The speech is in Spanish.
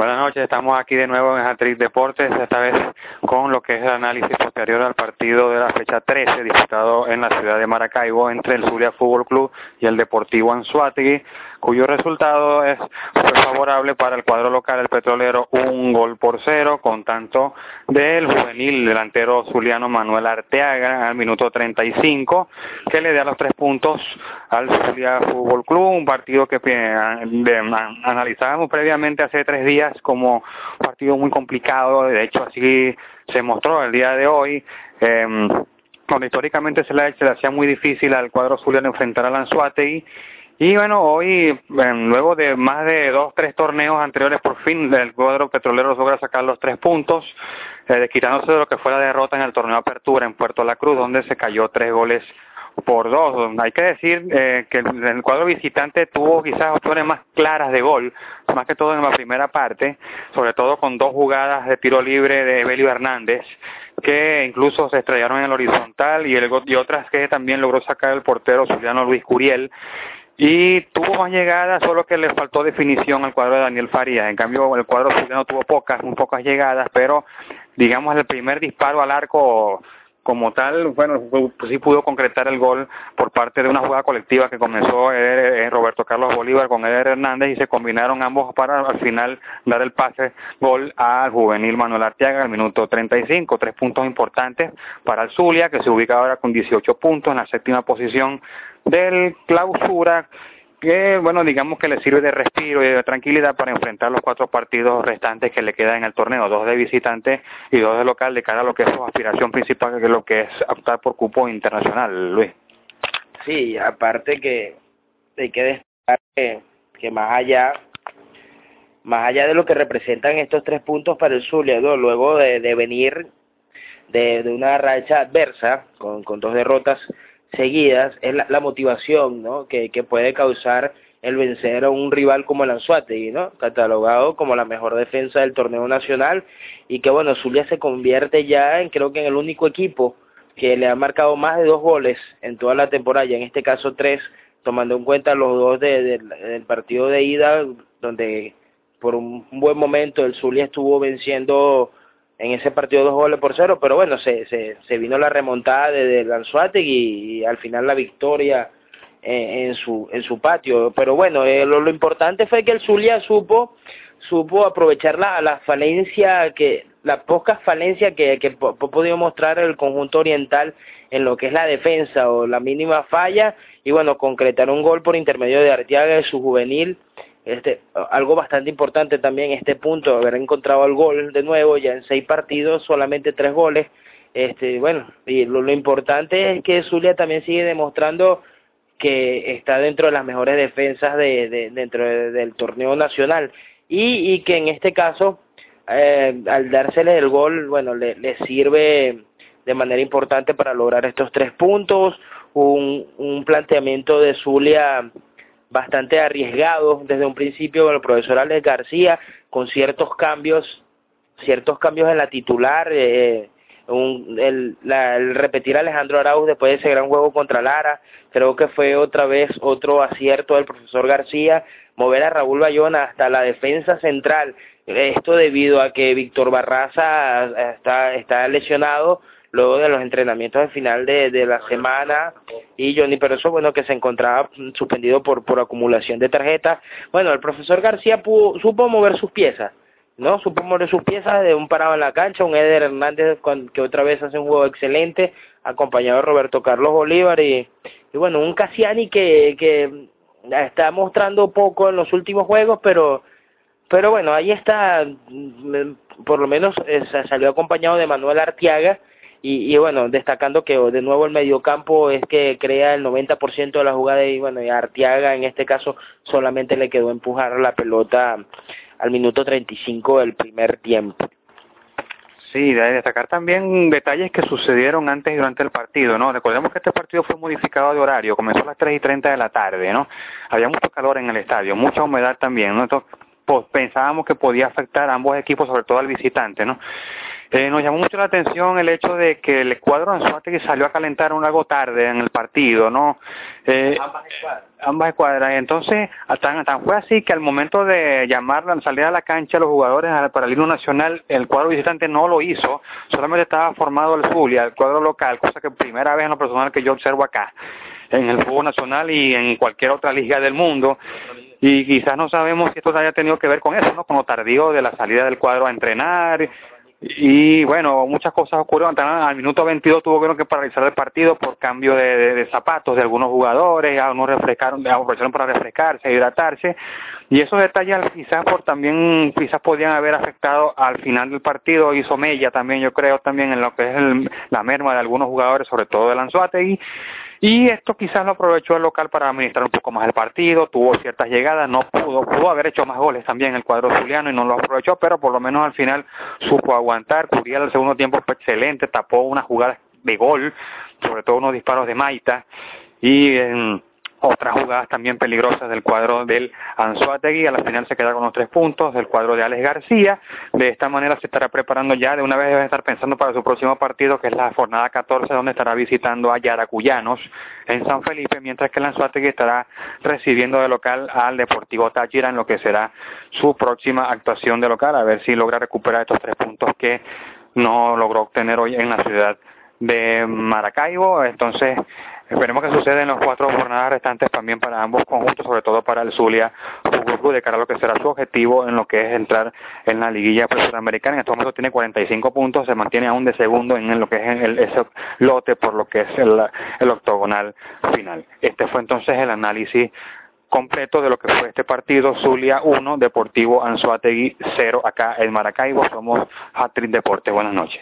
Buenas noches, estamos aquí de nuevo en Atriz Deportes, esta vez con lo que es el análisis posterior al partido de la fecha 13 disputado en la ciudad de Maracaibo entre el Zulia Fútbol Club y el Deportivo Anzuategui, cuyo resultado es fue favorable para el cuadro local, el petrolero, un gol por cero, con tanto del juvenil delantero zuliano Manuel Arteaga al minuto 35, que le da los tres puntos al Zulia Fútbol Club, un partido que eh, analizábamos previamente hace tres días como un partido muy complicado, de hecho así se mostró el día de hoy, eh, cuando históricamente se le, se le, hacía muy difícil al cuadro zuliano enfrentar al Anzuategui, y bueno, hoy, luego de más de dos, tres torneos anteriores, por fin el cuadro petrolero logra sacar los tres puntos, eh, quitándose de lo que fue la derrota en el torneo apertura en Puerto La Cruz, donde se cayó tres goles por dos. Hay que decir eh, que el cuadro visitante tuvo quizás opciones más claras de gol, más que todo en la primera parte, sobre todo con dos jugadas de tiro libre de Belio Hernández, que incluso se estrellaron en el horizontal y, otras que también logró sacar el portero Juliano Luis Curiel y tuvo más llegadas, solo que le faltó definición al cuadro de Daniel Farías. En cambio, el cuadro Juliano tuvo pocas, muy pocas llegadas, pero digamos el primer disparo al arco como tal, bueno, sí pudo concretar el gol por parte de una jugada colectiva que comenzó eh, eh, Roberto Carlos Bolívar con Eder Hernández y se combinaron ambos para al final dar el pase gol al juvenil Manuel Arteaga al minuto 35. Tres puntos importantes para el Zulia, que se ubica ahora con 18 puntos en la séptima posición del clausura que, bueno, digamos que le sirve de respiro y de tranquilidad para enfrentar los cuatro partidos restantes que le quedan en el torneo, dos de visitante y dos de local, de cara a lo que es su aspiración principal, que es lo que es optar por cupo internacional, Luis. Sí, aparte que hay que destacar que, que más allá más allá de lo que representan estos tres puntos para el Zulia, luego de, de venir de, de, una racha adversa con, con dos derrotas seguidas es la, la motivación ¿no? que, que puede causar el vencer a un rival como el Anzuategui, ¿no? catalogado como la mejor defensa del torneo nacional y que bueno, Zulia se convierte ya en creo que en el único equipo que le ha marcado más de dos goles en toda la temporada, y en este caso tres, tomando en cuenta los dos de, de, del partido de ida, donde por un buen momento el Zulia estuvo venciendo en ese partido dos goles por cero, pero bueno, se, se, vino la remontada de, de y, al final la victoria en, en, su en su patio. Pero bueno, eh, lo, importante fue que el Zulia supo supo aprovechar la, la falencia que la poca falencia que, que podido mostrar el conjunto oriental en lo que es la defensa o la mínima falla y bueno, concretar un gol por intermedio de Arteaga de su juvenil este, algo bastante importante también este punto, haber encontrado el gol de nuevo, ya en seis partidos, solamente tres goles. Este, bueno, y lo, importante es que Zulia también sigue demostrando que está dentro de las mejores defensas de, de dentro de, del torneo nacional y, y que en este caso eh, al dársele el gol bueno le, le sirve de manera importante para lograr estos tres puntos un, un planteamiento de Zulia bastante arriesgado desde un principio con el profesor Alex García, con ciertos cambios, ciertos cambios en la titular, eh, un, el, repetir a Alejandro Arauz después de ese gran juego contra Lara, creo que fue otra vez otro acierto del profesor García, mover a Raúl Bayona hasta la defensa central, esto debido a que Víctor Barraza está, está lesionado, luego de los entrenamientos al final de, de la semana y Johnny Peroso, bueno, que se encontraba suspendido por, por acumulación de tarjetas. Bueno, el profesor García supo mover sus piezas, ¿no? Supo mover sus piezas de un parado en la cancha, un Eder Hernández que otra vez hace un juego excelente, acompañado de Roberto Carlos Bolívar y, y bueno, un Cassiani que, que está mostrando poco en los últimos juegos, pero pero bueno, ahí está, por lo menos eh, salió acompañado de Manuel Artiaga, y, bueno, destacando que de nuevo el mediocampo es que crea el 90% de la jugada y bueno, y Artiaga en este caso solamente le quedó empujar la pelota al minuto 35 del primer tiempo. Sí, de destacar también detalles que sucedieron antes y durante el partido, ¿no? Recordemos que este partido fue modificado de horario, comenzó a las 3 y 30 de la tarde, ¿no? Había mucho calor en el estadio, mucha humedad también, ¿no? Entonces, pues, pensábamos que podía afectar a ambos equipos, sobre todo al visitante, ¿no? Eh, nos llamó mucho la atención el hecho de que el cuadro que salió a calentar un algo tarde en el partido, ¿no? Eh, ambas escuadras. Ambas escuadras. Entonces, tan, tan fue así que al momento de llamar la salida a la cancha a los jugadores para el himno nacional, el cuadro visitante no lo hizo, solamente estaba formado el Zulia, el cuadro local, cosa que primera vez en lo personal que yo observo acá, en el fútbol nacional y en cualquier otra liga del mundo y quizás no sabemos si esto haya tenido que ver con eso, ¿no? Con lo tardío de la salida del cuadro a entrenar y bueno, muchas cosas ocurrieron. Al minuto 22 tuvo que paralizar el partido por cambio de, zapatos de algunos jugadores, algunos refrescaron, aprovecharon para refrescarse, hidratarse. Y esos detalles quizás por también, quizás podían haber afectado al final del partido. Hizo Mella también, yo creo, también en lo que es la merma de algunos jugadores, sobre todo de Lanzuategui. Y esto quizás lo aprovechó el local para administrar un poco más el partido, tuvo ciertas llegadas, no pudo, pudo haber hecho más goles también el cuadro zuliano y no lo aprovechó, pero por lo menos al final supo aguantar, cubría el segundo tiempo fue excelente, tapó una jugada de gol, sobre todo unos disparos de Maita, y otras jugadas también peligrosas del cuadro del Anzuategui, a la final se queda con los tres puntos del cuadro de Alex García, de esta manera se estará preparando ya, de una vez debe estar pensando para su próximo partido que es la jornada 14 donde estará visitando a Yaracuyanos en San Felipe, mientras que el Anzuategui estará recibiendo de local al Deportivo Táchira en lo que será su próxima actuación de local, a ver si logra recuperar estos tres puntos que no logró obtener hoy en la ciudad de Maracaibo, entonces Esperemos que suceda en las cuatro jornadas restantes también para ambos conjuntos, sobre todo para el Zulia de cara a lo que será su objetivo en lo que es entrar en la liguilla sudamericana. En este momento tiene 45 puntos, se mantiene aún de segundo en lo que es ese lote por lo que es el, octogonal final. Este fue entonces el análisis completo de lo que fue este partido, Zulia 1, Deportivo Anzuategui 0, acá en Maracaibo, somos Hattrick Deporte. Buenas noches.